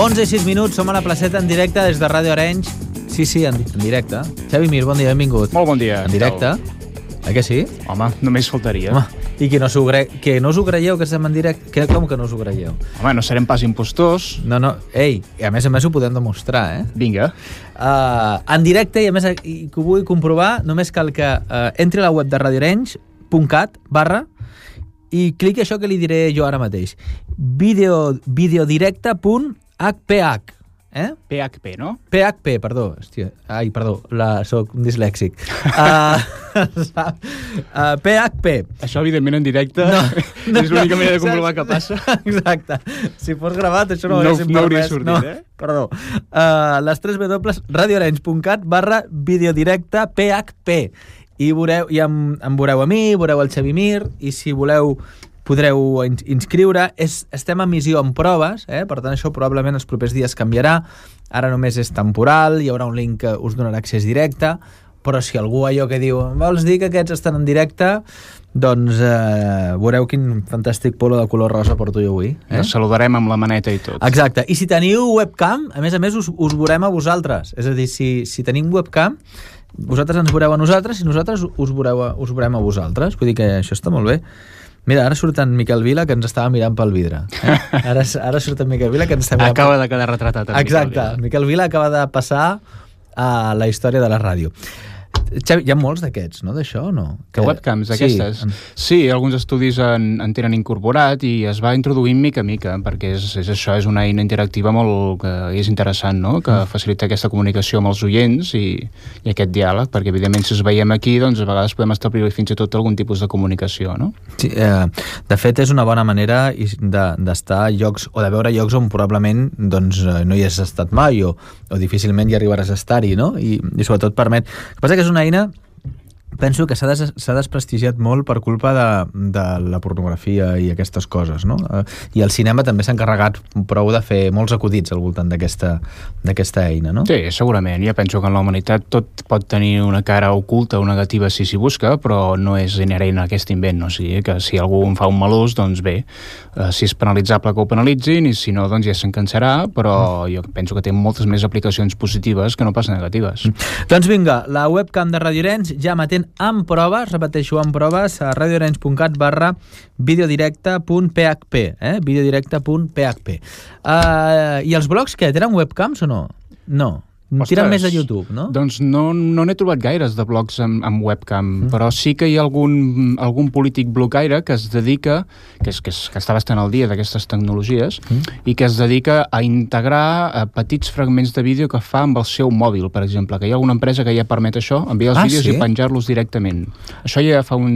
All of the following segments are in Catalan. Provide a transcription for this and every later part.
11 i 6 minuts, som a la placeta en directe des de Ràdio Arenys. Sí, sí, en, en directe. Xavi Mir, bon dia, benvingut. Molt bon dia. En directe. Eh que sí? Home, només faltaria. Home, i que no cre... que no us ho creieu, que estem en directe? Que, com que no us ho creieu? Home, no serem pas impostors. No, no, ei, i a més a més ho podem demostrar, eh? Vinga. Uh, en directe, i a més i que ho vull comprovar, només cal que uh, entri a la web de radioarenys.cat barra i cliqui això que li diré jo ara mateix. Video, videodirecte.hph Eh? PHP, no? PHP, perdó. Hòstia, ai, perdó, la, soc un dislèxic. uh, uh, PHP. Això, evidentment, en directe no, no, és l'única manera de comprovar què passa. Exacte. Si fos gravat, això no, no, ho no hauria sortit, no, eh? Perdó. Uh, les 3 w radioarenys.cat barra videodirecte PHP i, veureu, i em, em veureu a mi, veureu el Xavi Mir, i si voleu podreu ins inscriure. És, estem en missió en proves, eh? per tant això probablement els propers dies canviarà. Ara només és temporal, hi haurà un link que us donarà accés directe, però si algú allò que diu vols dir que aquests estan en directe doncs eh, veureu quin fantàstic polo de color rosa porto jo avui. Eh? Ens saludarem amb la maneta i tot. Exacte. I si teniu webcam, a més a més us, us veurem a vosaltres. És a dir, si, si tenim webcam, vosaltres ens veureu a nosaltres i nosaltres us, veureu a, us veurem a vosaltres. Vull dir que això està molt bé. Mira, ara surt en Miquel Vila, que ens estava mirant pel vidre. Eh? Ara, ara surt en Miquel Vila, que ens mirant... Acaba de quedar retratat Exacte. Miquel Vila. Miquel Vila acaba de passar a la història de la ràdio. Xavi, hi ha molts d'aquests, no?, d'això, o no? Que webcams, aquestes? Sí, sí, alguns estudis en, en tenen incorporat i es va introduint mica a mica, perquè és, és això, és una eina interactiva molt que és interessant, no?, que mm. facilita aquesta comunicació amb els oients i, i aquest diàleg, perquè evidentment si es veiem aquí, doncs a vegades podem establir fins i tot algun tipus de comunicació, no? Sí, eh, de fet és una bona manera d'estar de, a llocs, o de veure llocs on probablement doncs, eh, no hi has estat mai o, o difícilment hi arribaràs a estar-hi, no? I, I sobretot permet... El que passa que és una eina penso que s'ha des, desprestigiat molt per culpa de, de la pornografia i aquestes coses, no? Eh, I el cinema també s'ha encarregat prou de fer molts acudits al voltant d'aquesta eina, no? Sí, segurament. Jo penso que en la humanitat tot pot tenir una cara oculta o negativa si s'hi busca, però no és inherent a aquest invent, no? o sigui, que si algú en fa un mal ús, doncs bé, eh, si és penalitzable que ho penalitzin i si no, doncs ja se'n cansarà, però mm. jo penso que té moltes més aplicacions positives que no pas negatives. Mm. Doncs vinga, la webcam de Radio Arenys ja m'atén amb proves, repeteixo, amb proves a radioarenys.cat barra videodirecte.php, eh? videodirecte.php. Uh, I els blogs, què? Tenen webcams o no? No. Ostres, Tiren més de YouTube, no? Doncs no no n'he trobat gaires de blogs amb, amb webcam, mm. però sí que hi ha algun, algun polític blogaire que es dedica, que, és, que, és, que està bastant al dia d'aquestes tecnologies, mm. i que es dedica a integrar a eh, petits fragments de vídeo que fa amb el seu mòbil, per exemple, que hi ha alguna empresa que ja permet això, enviar els ah, vídeos sí? i penjar-los directament. Això ja fa un,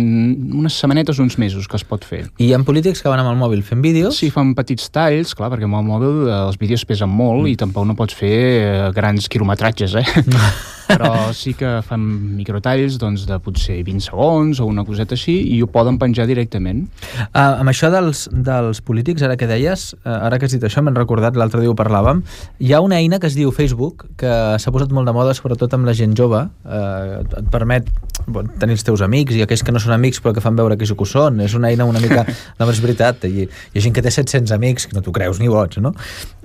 unes setmanetes, uns mesos que es pot fer. I hi ha polítics que van amb el mòbil fent vídeos? Sí, fan petits talls, clar, perquè amb el mòbil eh, els vídeos pesen molt mm. i tampoc no pots fer eh, grans quilòmetres quilometratges, eh? però sí que fan microtalls doncs, de potser 20 segons o una coseta així i ho poden penjar directament. Uh, amb això dels, dels polítics, ara que deies, uh, ara que has dit això, m'han recordat, l'altre dia ho parlàvem, hi ha una eina que es diu Facebook, que s'ha posat molt de moda, sobretot amb la gent jove, uh, et permet bon, tenir els teus amics i aquells que no són amics però que fan veure que ho són. És una eina una mica... No, és veritat, hi, hi ha gent que té 700 amics que no t'ho creus ni boig, no?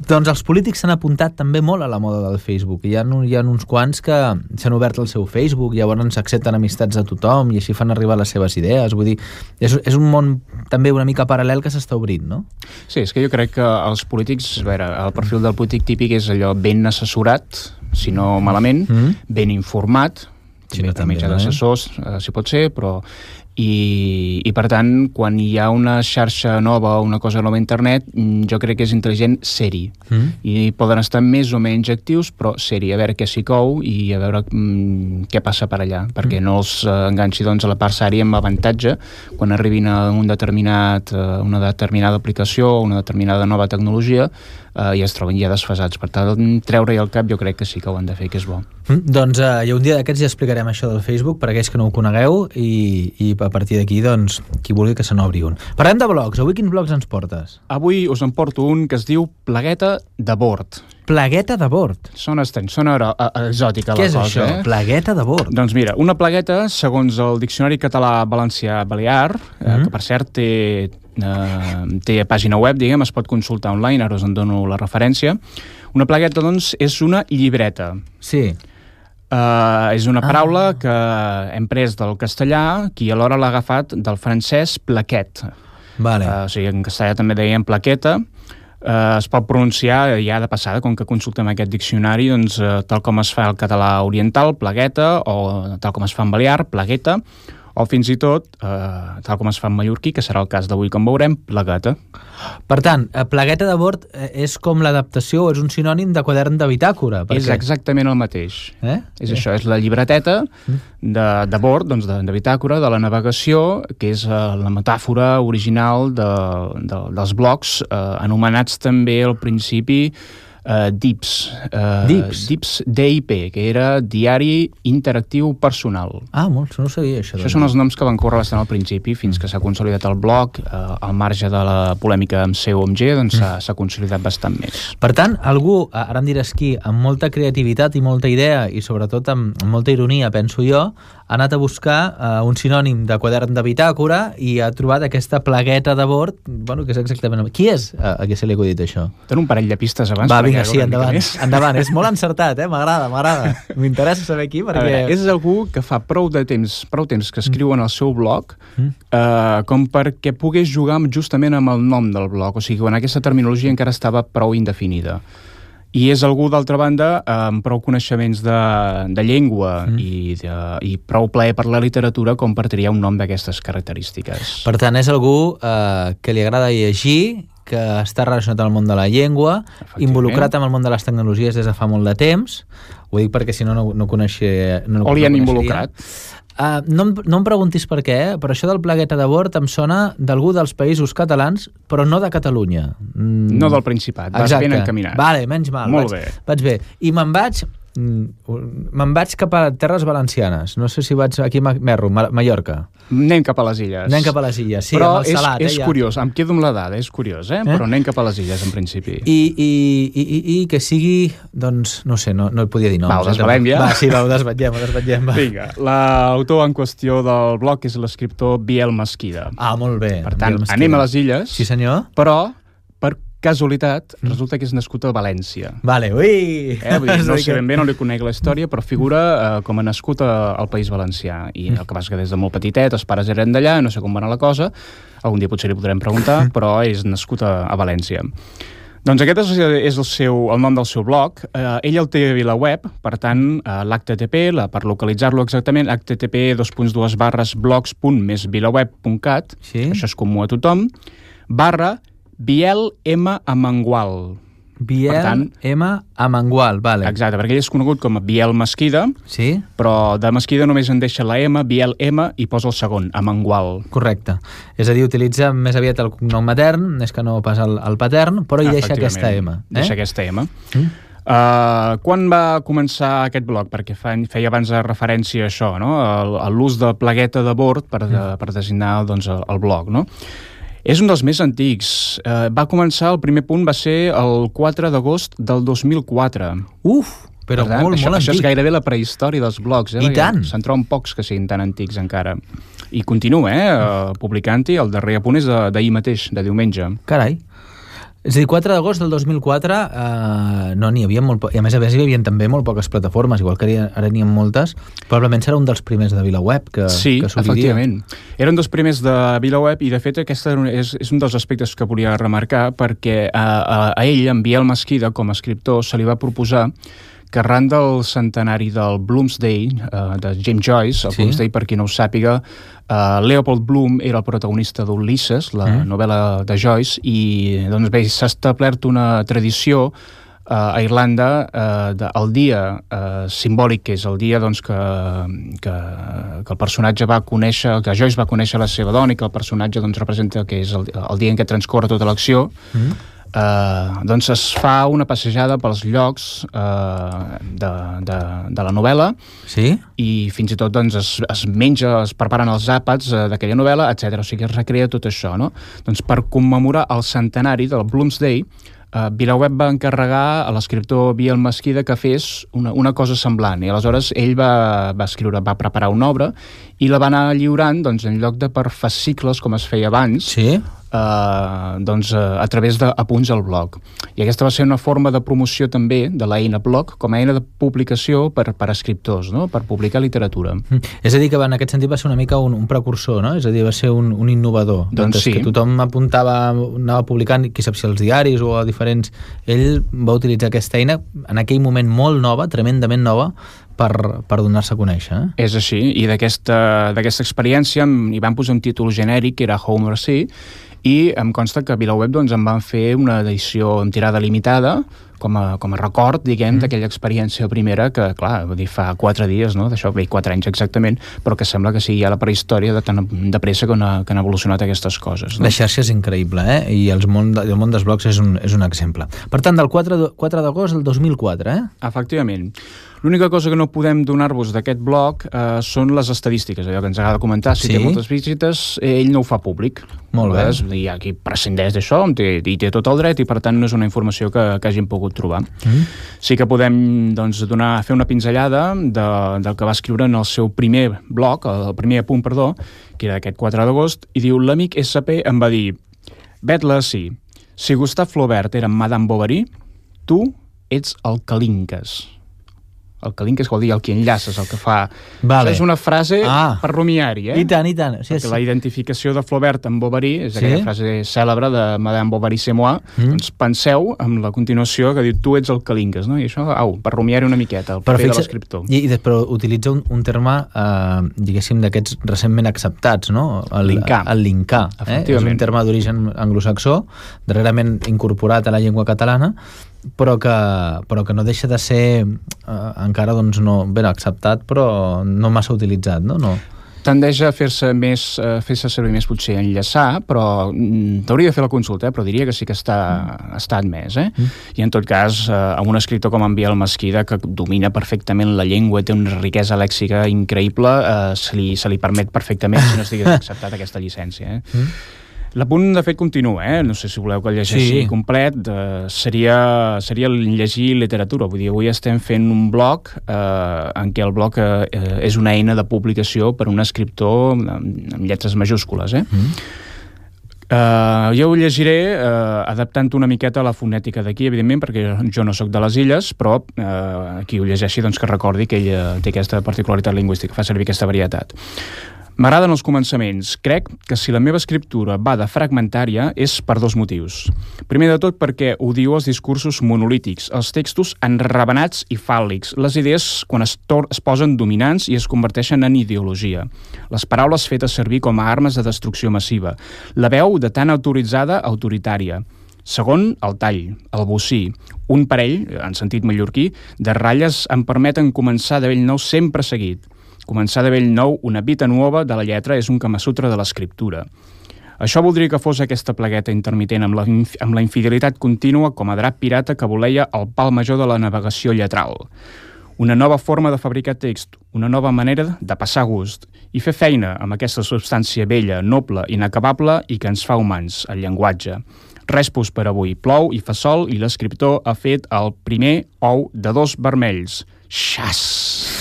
Doncs els polítics s'han apuntat també molt a la moda del Facebook. Hi ha, hi ha uns quants que s'han obert el seu Facebook, llavors s'accepten amistats de tothom i així fan arribar les seves idees. Vull dir, és, és un món també una mica paral·lel que s'està obrint, no? Sí, és que jo crec que els polítics, a veure, el perfil del polític típic és allò ben assessorat, si no malament, mm -hmm. ben informat, sí, també per mitjà eh? d'assessors, eh, si pot ser, però i, i per tant, quan hi ha una xarxa nova o una cosa nova a internet, mm, jo crec que és intel·ligent ser-hi. Mm. I poden estar més o menys actius, però ser-hi, a veure què s'hi cou i a veure mm, què passa per allà, perquè mm. no els eh, enganxi doncs, a la part sària amb avantatge quan arribin a un determinat, eh, una determinada aplicació o una determinada nova tecnologia eh, i es troben ja desfasats. Per tant, treure-hi el cap jo crec que sí que ho han de fer, que és bo. Mm, doncs eh, un dia d'aquests ja explicarem això del Facebook per aquells que no ho conegueu i, i a partir d'aquí, doncs, qui vulgui que se n'obri un. Parlem de blogs. Avui quins blogs ens portes? Avui us en porto un que es diu Plagueta de bord. Plagueta de bord. Sona estrany, sona exòtica Què la cosa. Què és això? Eh? Plagueta de bord. Doncs mira, una plagueta, segons el Diccionari Català Valencià Balear, mm -hmm. eh, mhm. que per cert té eh, té pàgina web, diguem, es pot consultar online, ara us en dono la referència. Una plagueta, doncs, és una llibreta. Sí. Uh, és una Ah. paraula que hem pres del castellà, qui alhora l'ha agafat del francès plaquet. Vale. Uh, o sigui, en castellà també deien plaqueta. Uh, es pot pronunciar ja de passada, com que consultem aquest diccionari, doncs, uh, tal com es fa el català oriental, plagueta, o tal com es fa en balear, plagueta, o fins i tot, uh, tal com es fa en mallorquí, que serà el cas d'avui, com veurem, plagueta. Per tant, eh, plagueta de bord eh, és com l'adaptació, és un sinònim de quadern de bitàcora. És exactament el mateix. Eh? És això, és la llibreteta de, de bord, doncs de, de bitàcora, de la navegació, que és uh, la metàfora original de, de, dels blocs, uh, anomenats també al principi uh, DIPS. Uh, DIPS? DIPS DIP, que era Diari Interactiu Personal. Ah, molt, no sabia, això. Això són els noms que van córrer bastant al principi, fins que s'ha consolidat el blog, eh, al marge de la polèmica amb seu o amb G, doncs s'ha s'ha consolidat bastant més. Per tant, algú, eh, ara em diràs qui, amb molta creativitat i molta idea, i sobretot amb molta ironia, penso jo, ha anat a buscar uh, un sinònim de quadern de bitàcora i ha trobat aquesta plagueta de bord, bueno, que és exactament... Qui és a, a qui se li ha acudit això? Dono un parell de pistes abans. Va, vinga, sí, endavant, endavant. És molt encertat, eh? M'agrada, m'agrada. M'interessa saber qui, perquè... veure, és algú que fa prou de temps, prou temps que escriu en el seu blog Mm. eh, com perquè pogués jugar amb- justament amb el nom del blog, o sigui, quan aquesta terminologia encara estava prou indefinida. I és algú, d'altra banda, amb prou coneixements de, de llengua Mm. i, de, i prou plaer per la literatura com per triar un nom d'aquestes característiques. Per tant, és algú eh, que li agrada llegir, que està relacionat amb el món de la llengua, involucrat amb el món de les tecnologies des de fa molt de temps. Ho dic perquè si no, no, no coneixia... No, O li no han coneixeria. involucrat. Uh, no, em, no em preguntis per què, però això del plagueta de bord em sona d'algú dels països catalans, però no de Catalunya. Mm. No del Principat, vas ben encaminat. Vale, menys mal. Molt vaig, bé. Vaig bé. I me'n vaig me'n vaig cap a terres valencianes. No sé si vaig aquí a Merro, Ma Mallorca. Anem cap a les illes. Anem cap a les illes, sí, Però amb el salat. és, és eh, ja. curiós, em quedo amb la dada, és curiós, eh? Eh? Però anem cap a les illes, en principi. I, i, i, i, i que sigui, doncs, no sé, no, no hi podia dir noms. Va, ho eh, desvelem tampoc. ja? Va, sí, va, ho desvetllem, ho desvetllem. Va. Vinga, l'autor en qüestió del blog és l'escriptor Biel Mesquida. Ah, molt bé. Per tant, anem a les illes, Sí, senyor. però, casualitat, resulta que és nascut a València. Vale, ui! Eh? Vull dir, no sé ben bé, no li conec la història, però figura eh, com a nascut a, al País Valencià. I el que passa que des de molt petitet els pares eren d'allà, no sé com va anar la cosa, algun dia potser li podrem preguntar, però és nascut a, a València. Doncs aquest és, és el, seu, el nom del seu blog. Eh, ell el té a VilaWeb, per tant, eh, l'HTTP, la, per localitzar-lo exactament, http dos barres blogs.mesvilaweb.cat, Sí. això és comú a tothom, barra Biel M. Amengual. Biel Per tant- M. Amengual, vale. Exacte, perquè ell és conegut com a Biel Mesquida, Sí? però de Mesquida només en deixa la M, Biel M, i posa el segon, Amengual. Correcte. És a dir, utilitza més aviat el cognom matern, més que no pas el, el patern, però hi deixa aquesta M. Eh? Deixa aquesta M. Mm? Uh, quan va començar aquest blog? Perquè fa, feia abans referència a això, no? a l'ús de plagueta de bord per, de, Mm. per designar doncs, el, el blog. No? És un dels més antics. Uh, va començar, el primer punt va ser el 4 d'agost del 2004. Uf, però Per tant, molt, això, molt això antic. és gairebé la prehistòria dels blogs. Eh? I tant. Se'n troben pocs que siguin tan antics encara. I continua, eh, eh, publicant-hi. El darrer apunt és de- d'ahir mateix, de diumenge. Carai. És a dir, 4 d'agost del 2004 eh, no n'hi havia molt i a més a més hi havia també molt poques plataformes igual que ara, n'hi ha moltes probablement serà un dels primers de VilaWeb que, sí, que efectivament. Eren dos primers de VilaWeb i, de fet, aquesta era un- és, és un dels aspectes que volia remarcar perquè a, a, a ell, en Biel Mesquida, com a escriptor, se li va proposar que arran del centenari del Bloomsday, uh, de James Joyce, el Sí. Bloomsday, per qui no ho sàpiga, uh, Leopold Bloom era el protagonista d'Ulisses, la Mm. novel·la de Joyce, i doncs bé, s'ha establert una tradició uh, a Irlanda uh, de, el dia uh, simbòlic, que és el dia doncs, que, que, que el personatge va conèixer, que Joyce va conèixer la seva dona i que el personatge doncs, representa que és el, el dia en què transcorre tota l'acció, Mm? Uh, doncs es fa una passejada pels llocs uh, de, de, de la novel·la Sí? i fins i tot doncs, es, es menja, es preparen els àpats uh, d'aquella novel·la, etc. O sigui, es recrea tot això, no? Doncs per commemorar el centenari del Bloomsday, uh, VilaWeb va encarregar a l'escriptor Biel Mesquida que fes una, una cosa semblant i aleshores ell va, va escriure, va preparar una obra i la va anar lliurant doncs, en lloc de per fascicles com es feia abans Sí? Eh, doncs, eh, a través d'apunts al blog. I aquesta va ser una forma de promoció també de l'eina blog com a eina de publicació per, per escriptors, no? per publicar literatura. Mm. És a dir, que en aquest sentit va ser una mica un, un precursor, no? és a dir, va ser un, un innovador. Doncs sí. que tothom apuntava, anava publicant, qui sap si als diaris o a diferents... Ell va utilitzar aquesta eina en aquell moment molt nova, tremendament nova, per, per donar-se a conèixer. Eh? És així, i d'aquesta experiència hi van posar un títol genèric, que era Home Mercy, i em consta que a VilaWeb doncs, em van fer una edició amb tirada limitada com a, com a record, diguem, mm. d'aquella experiència primera que, clar, vull dir, fa quatre dies, no?, d'això, bé, quatre anys exactament, però que sembla que sigui ja la prehistòria de tan de pressa que, ha, que han evolucionat aquestes coses. No? La xarxa és increïble, eh? I el món, el món dels blogs és un, és un exemple. Per tant, del 4, 4 d'agost del 2004, eh? Efectivament. L'única cosa que no podem donar-vos d'aquest blog eh, són les estadístiques, allò que ens agrada comentar. Si sí? té moltes visites, ell no ho fa públic. Molt bé. Hi ha qui prescindeix d'això, i té tot el dret, i per tant no és una informació que, que hagin pogut trobar. Mm. Sí que podem doncs, donar, fer una pinzellada de, del que va escriure en el seu primer blog, el primer punt, perdó, que era aquest 4 d'agost, i diu, l'amic SP em va dir, Betla, sí, si Gustave Flaubert era Madame Bovary, tu ets el Calinques el que linques vol dir el que enllaces, el que fa... Vale. és una frase ah. per rumiar-hi, eh? I tant, i tant. Sí, Perquè sí. la identificació de Flaubert amb Bovary és sí? aquella frase cèlebre de Madame Bovary c'est moi. Mm. Doncs penseu amb la continuació que diu tu ets el que linques, no? I això, au, per rumiar-hi una miqueta, el paper de l'escriptor. I, i però utilitza un, un terme, eh, diguéssim, d'aquests recentment acceptats, no? El linkar. El linkar. Eh? És un terme d'origen anglosaxó, darrerament incorporat a la llengua catalana, però que, però que no deixa de ser eh, encara doncs, no, ben acceptat però no massa utilitzat, no? no. Tendeix a fer-se més, uh, fer-se servir més potser enllaçar, però mm, t'hauria de fer la consulta, eh? però diria que sí que està, mm. està admès. Eh? Mm. I en tot cas, uh, amb un escriptor com en Biel Mesquida, que domina perfectament la llengua, té una riquesa lèxica increïble, uh, se, li, se li permet perfectament si no estigués acceptat aquesta llicència. Eh? Mm L'apunt, de fet, continua, eh? No sé si voleu que el llegeixi sí. complet. Eh, seria, seria llegir literatura. Vull dir, avui estem fent un blog eh, en què el blog eh, és una eina de publicació per un escriptor amb, amb lletres majúscules, eh? Mm. Uh, jo ho llegiré uh, adaptant una miqueta a la fonètica d'aquí, evidentment, perquè jo no sóc de les illes, però uh, qui ho llegeixi doncs, que recordi que ella té aquesta particularitat lingüística, fa servir aquesta varietat. M'agraden els començaments. Crec que si la meva escriptura va de fragmentària és per dos motius. Primer de tot perquè odio els discursos monolítics, els textos enrabenats i fàl·lics, les idees quan es, es posen dominants i es converteixen en ideologia, les paraules fetes servir com a armes de destrucció massiva, la veu de tan autoritzada autoritària, Segon, el tall, el bocí. Un parell, en sentit mallorquí, de ratlles em permeten començar de vell nou sempre seguit. Començar de vell nou una vita nova de la lletra és un camasutra de l'escriptura. Això voldria que fos aquesta plagueta intermitent amb la, amb la infidelitat contínua com a drap pirata que voleia el pal major de la navegació lletral. Una nova forma de fabricar text, una nova manera de passar gust i fer feina amb aquesta substància vella, noble, inacabable i que ens fa humans, el llenguatge. Respos per avui. Plou i fa sol i l'escriptor ha fet el primer ou de dos vermells. Xas!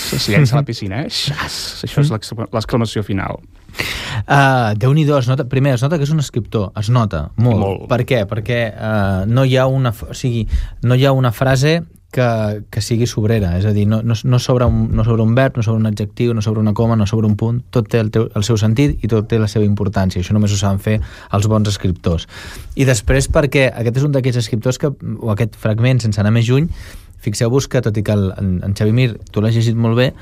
se llença a la piscina, eh? Xas! Això és l'exclamació final. Uh, Déu-n'hi-do, es nota, primer, es nota que és un escriptor, es nota, molt. molt. Per què? Perquè uh, no, hi ha una, o sigui, no hi ha una frase que, que sigui sobrera, és a dir, no, no, no, sobre un, no sobre un verb, no sobre un adjectiu, no sobre una coma, no sobre un punt, tot té el, teu, el seu sentit i tot té la seva importància, això només ho saben fer els bons escriptors. I després perquè aquest és un d'aquests escriptors que, o aquest fragment, sense anar més lluny, Fixeu-vos que, tot i que el, en, en Xavi Mir, tu l'has llegit molt bé,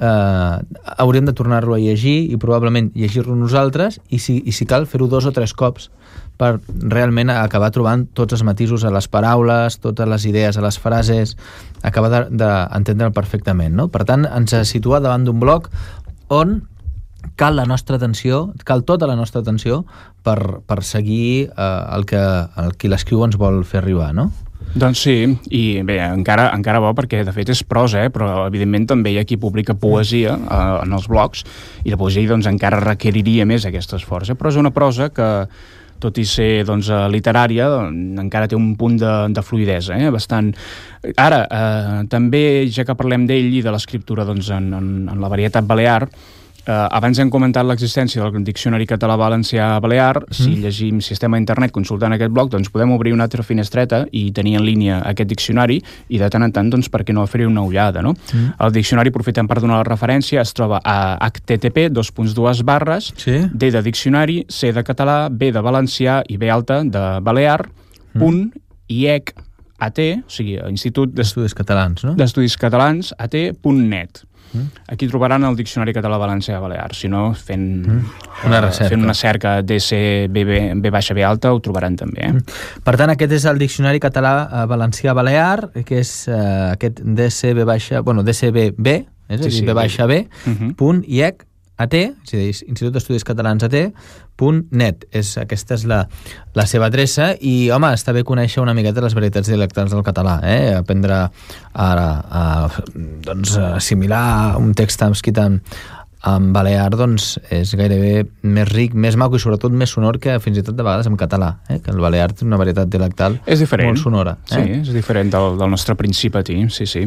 eh, hauríem de tornar-lo a llegir i probablement llegir-lo nosaltres i si, i si cal fer-ho dos o tres cops per realment acabar trobant tots els matisos a les paraules, totes les idees a les frases, acabar d'entendre'l de, perfectament. No? Per tant, ens situa davant d'un bloc on cal la nostra atenció, cal tota la nostra atenció per, per seguir eh, el que el, qui l'escriu ens vol fer arribar, no? Doncs sí, i bé, encara, encara bo perquè de fet és prosa, eh? però evidentment també hi ha qui publica poesia eh, en els blogs i la poesia doncs, encara requeriria més aquest esforç, eh? però és una prosa que tot i ser doncs, eh, literària, encara té un punt de, de fluidesa, eh? bastant... Ara, eh, també, ja que parlem d'ell i de l'escriptura doncs, en, en, en la varietat balear, Uh, abans hem comentat l'existència del Diccionari Català-Valencià-Balear. Mm. Si llegim sistema internet consultant aquest blog, doncs podem obrir una altra finestreta i tenir en línia aquest diccionari i de tant en tant, doncs, per què no fer una ullada, no? Mm. El diccionari, aprofitem per donar la referència, es troba a http, dos barres, sí. D de diccionari, C de català, B de valencià i B alta de balear, mm. punt, IEC, AT, o sigui, Institut d'Estudis Catalans, no? D'Estudis Catalans, AT.net. Mm. Aquí trobaran el Diccionari Català Valencià Balear. Si no, fent mm. una, uh, recerca. fent una cerca DC B, baixa B alta, ho trobaran també. Eh? Mm. Per tant, aquest és el Diccionari Català eh, Valencià Balear, que és uh, aquest DCB. Bueno, DCBB, és a dir, sí, sí, B baixa B, uh -huh. punt IEC AT, és a dir, Institut d'Estudis Catalans AT, net. És, aquesta és la, la seva adreça i, home, està bé conèixer una miqueta les varietats dialectals del català, eh? aprendre a, a, a doncs, assimilar un text escrit en, en balear doncs, és gairebé més ric, més maco i sobretot més sonor que fins i tot de vegades en català, eh? que el balear té una varietat dialectal és diferent. molt sonora. Eh? Sí, és diferent del, del nostre principatí, sí, sí.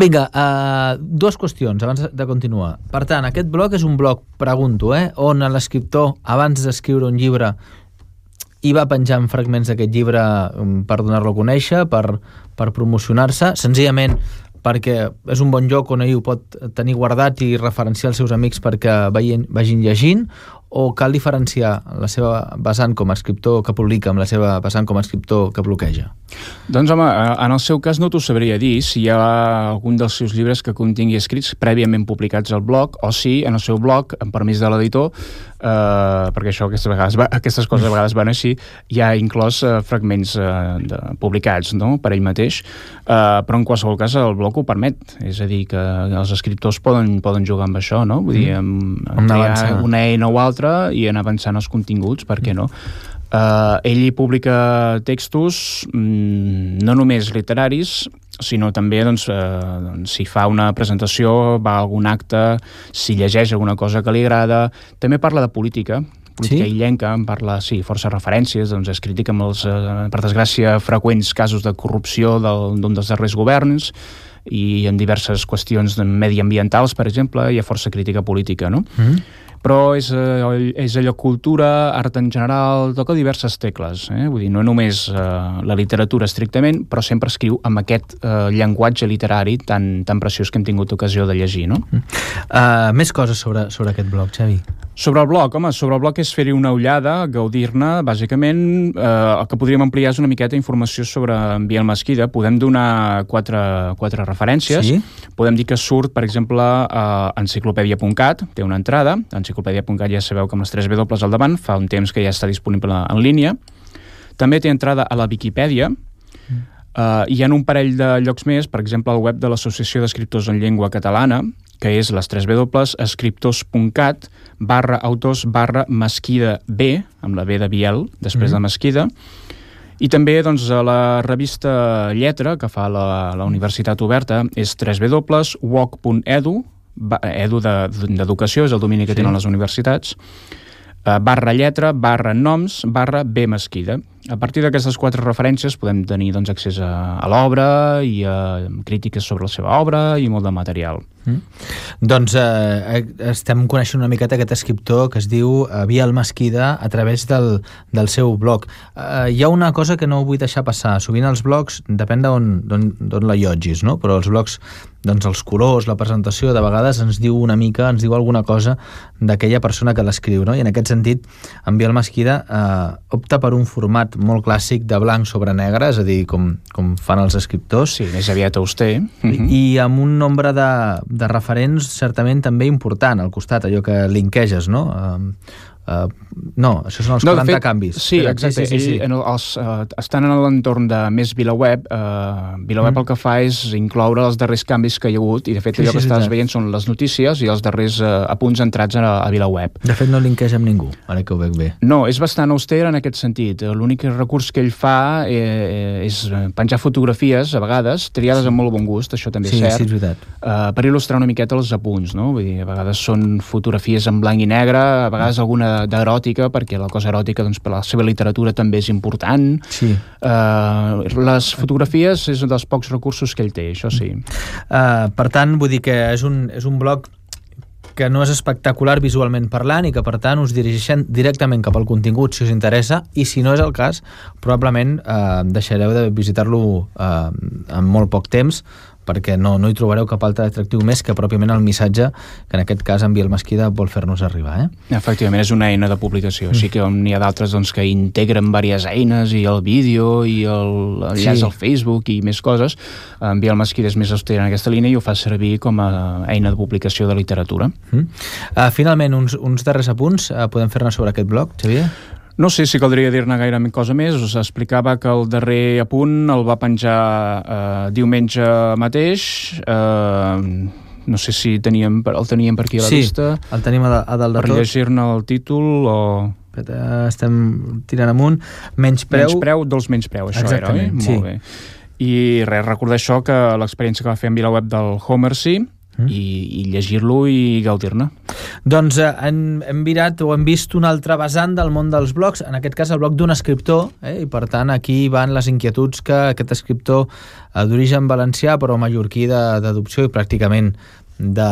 Vinga, uh, dues qüestions abans de continuar. Per tant, aquest blog és un blog, pregunto, eh? on l'escriptor, abans d'escriure un llibre, i va penjant fragments d'aquest llibre um, per donar-lo a conèixer, per, per promocionar-se, senzillament perquè és un bon lloc on ell ho pot tenir guardat i referenciar els seus amics perquè vagin, vagin llegint, o cal diferenciar la seva vessant com a escriptor que publica amb la seva vessant com a escriptor que bloqueja? Doncs home, en el seu cas no t'ho sabria dir si hi ha algun dels seus llibres que contingui escrits prèviament publicats al blog o si en el seu blog, en permís de l'editor, eh, perquè això aquestes, vegades, aquestes coses a vegades van així, hi ha inclòs eh, fragments eh, de, publicats no? per ell mateix, eh, però en qualsevol cas el blog ho permet, és a dir, que els escriptors poden, poden jugar amb això, no? Vull dir, amb, amb, amb una eina o altra i anar avançant els continguts, per què no? Uh, ell hi publica textos mm, no només literaris, sinó també doncs, uh, doncs, si fa una presentació, va a algun acte, si llegeix alguna cosa que li agrada, també parla de política, política sí? illenca, en parla, sí, força referències, doncs és crítica amb els, uh, per desgràcia, freqüents casos de corrupció d'un del, dels darrers governs, i en diverses qüestions mediambientals, per exemple, hi ha força crítica política, no? Mm -hmm però és, eh, és allò cultura, art en general, toca diverses tecles, eh? vull dir, no només eh, la literatura estrictament, però sempre escriu amb aquest eh, llenguatge literari tan, tan preciós que hem tingut ocasió de llegir, no? Uh, més coses sobre, sobre aquest blog, Xavi. Sobre el blog, home, sobre el blog és fer-hi una ullada, gaudir-ne, bàsicament eh, el que podríem ampliar és una miqueta informació sobre en Biel Mesquida. Podem donar quatre, quatre referències. Sí? Podem dir que surt, per exemple, a enciclopèdia.cat, té una entrada, enciclopèdia.cat ja sabeu que amb les 3 W al davant, fa un temps que ja està disponible en línia. També té entrada a la Viquipèdia, Uh, hi ha un parell de llocs més, per exemple, al web de l'Associació d'Escriptors en Llengua Catalana, que és les 3 W, escriptors.cat, barra autors, barra mesquida B, amb la B de Biel, després mm -hmm. de mesquida, i també doncs, a la revista Lletra, que fa la, la Universitat Oberta, és www.woc.edu, edu d'educació, de, és el domini que sí. tenen les universitats, eh, barra lletra, barra noms, barra B mesquida. A partir d'aquestes quatre referències podem tenir doncs, accés a, a l'obra i a crítiques sobre la seva obra i molt de material. Mm. Doncs eh, estem coneixent una miqueta aquest escriptor que es diu eh, Biel Mesquida a través del, del seu blog. Eh, hi ha una cosa que no vull deixar passar. Sovint els blogs, depèn d'on la llotgis, no? però els blogs doncs els colors, la presentació, de vegades ens diu una mica, ens diu alguna cosa d'aquella persona que l'escriu, no? I en aquest sentit, en Biel Mesquida eh, opta per un format molt clàssic de blanc sobre negre, és a dir, com, com fan els escriptors. Sí, més aviat auster. Mm -hmm. I amb un nombre de, de referents certament també important al costat, allò que linkeges, no? Uh, no, això són els no, 40 fet, canvis. Sí, exacte. Sí, sí, sí, sí. En els, uh, estan en l'entorn de més VilaWeb. Uh, VilaWeb mm. el que fa és incloure els darrers canvis que hi ha hagut i, de fet, sí, allò sí, que estàs veient són les notícies i els darrers uh, apunts entrats a, a VilaWeb. De fet, no linkeja amb ningú, ara que ho veig bé. No, és bastant auster en aquest sentit. L'únic recurs que ell fa eh, és penjar fotografies, a vegades, triades amb molt bon gust, això també sí, és cert. Sí, és veritat. Uh, per il·lustrar una miqueta els apunts, no? Vull dir, a vegades són fotografies en blanc i negre, a vegades alguna d'eròtica, perquè la cosa eròtica doncs, per la seva literatura també és important. Sí. Uh, les fotografies és un dels pocs recursos que ell té, això sí. Uh, per tant, vull dir que és un, és un blog que no és espectacular visualment parlant i que, per tant, us dirigeixen directament cap al contingut si us interessa i, si no és el cas, probablement eh, deixareu de visitar-lo eh, en molt poc temps perquè no, no hi trobareu cap altre atractiu més que pròpiament el missatge que en aquest cas en Biel Mesquida vol fer-nos arribar. Eh? Efectivament, és una eina de publicació. Mm. Sí que n'hi ha d'altres doncs, que integren diverses eines i el vídeo i el enllaç sí. al Facebook i més coses. En Biel Mesquida és més auster en aquesta línia i ho fa servir com a eina de publicació de literatura. Mm. Uh, finalment, uns, uns darrers apunts uh, podem fer-ne sobre aquest blog, Xavier? No sé si caldria dir-ne gaire cosa més. Us explicava que el darrer apunt el va penjar eh, diumenge mateix. Eh, no sé si teníem, el teníem per aquí a la sí, vista. el tenim a, a dalt de per tot. Per llegir-ne el títol o... Estem tirant amunt. Menys preu... Menys preu dels menys preu, això Exactament, era, oi? Sí. Molt bé. I res, recordar això, que l'experiència que va fer en VilaWeb del Homersy, mm. i, i llegir-lo i gaudir-ne. Doncs eh, hem, hem mirat o hem vist un altre vessant del món dels blogs, en aquest cas el blog d'un escriptor, eh, i per tant aquí van les inquietuds que aquest escriptor eh, d'origen valencià però mallorquí d'adopció i pràcticament de,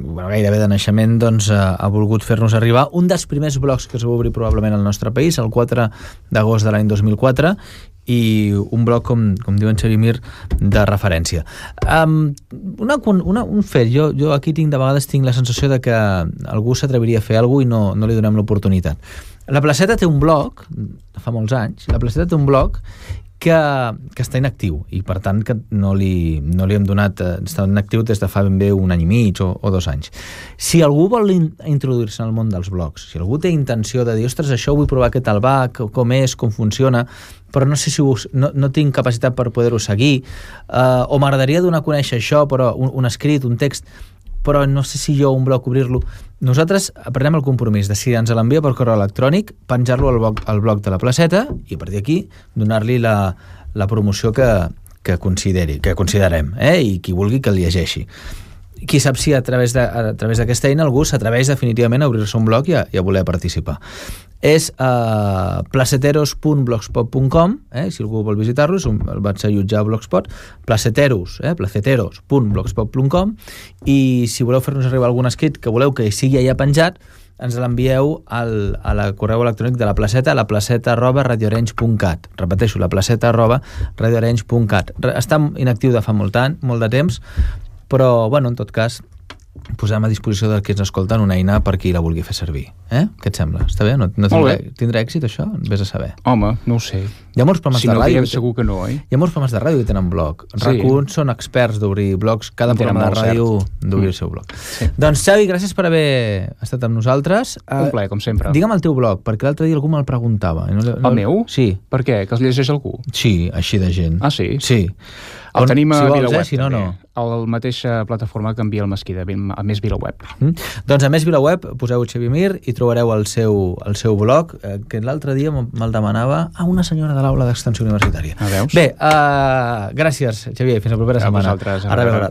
bueno, gairebé de naixement doncs, eh, ha volgut fer-nos arribar un dels primers blogs que es va obrir probablement al nostre país el 4 d'agost de l'any 2004 i un blog, com, com diuen Mir, de referència. Um, una, una, un fet, jo, jo aquí tinc de vegades tinc la sensació de que algú s'atreviria a fer alguna i no, no li donem l'oportunitat. La Placeta té un blog, fa molts anys, la Placeta té un blog que, que està inactiu i per tant que no li, no li hem donat eh, està inactiu des de fa ben bé un any i mig o, o dos anys. Si algú vol introduir-se en el món dels blogs, si algú té intenció de dir, ostres, això vull provar què tal va, com és, com funciona, però no sé si us, no, no tinc capacitat per poder-ho seguir, eh, o m'agradaria donar a conèixer això, però un, un escrit, un text, però no sé si jo un blog obrir-lo. Nosaltres prenem el compromís de si ens l'envia per correu electrònic, penjar-lo al, blog, al blog de la placeta i a partir d'aquí donar-li la, la promoció que, que consideri, que considerem, eh? i qui vulgui que el llegeixi qui sap si a través d'aquesta eina algú s'atreveix definitivament a obrir-se un blog i a, i a voler participar. És uh, placeteros.blogspot.com, eh, si algú vol visitar-lo, el vaig allotjar a Blogspot, placeteros, eh, placeteros.blogspot.com, i si voleu fer-nos arribar algun escrit que voleu que sigui allà penjat, ens l'envieu al, a la correu electrònic de la placeta, la placeta arroba radioarenys.cat. Repeteixo, la placeta arroba radioarenys.cat. Està inactiu de fa molt, tant, molt de temps, però, bueno, en tot cas, posem a disposició del que ens escolten una eina per qui la vulgui fer servir. Eh? Què et sembla? Està bé? No, no tindrà, bé. tindrà èxit això? Vés a saber. Home, no ho sé. Hi ha molts programes si de no ràdio... Si segur que no, oi? Hi ha molts programes de ràdio que tenen blog. Sí. RAC1 són experts d'obrir blogs. Cada tenen programa de ràdio d'obrir mm. el seu blog. Sí. Doncs, Xavi, gràcies per haver estat amb nosaltres. Un plaer, com sempre. Digue'm el teu blog, perquè l'altre dia algú me'l preguntava. No, no, el meu? Sí. Per què? Que els llegeix algú? Sí, així de gent. Ah, sí? Sí. El On, tenim a si vols, VilaWeb, eh? si no, no. A la mateixa plataforma que envia el Mesquida, a Més VilaWeb. Mm. Doncs a Més VilaWeb poseu Xavi Mir i trobareu el seu, el seu blog, eh, que l'altre dia me'l demanava a una senyora de l'aula d'extensió universitària. A veus? Bé, uh, gràcies, Xavier. Fins la propera a setmana. Vosaltres, a, a reveure.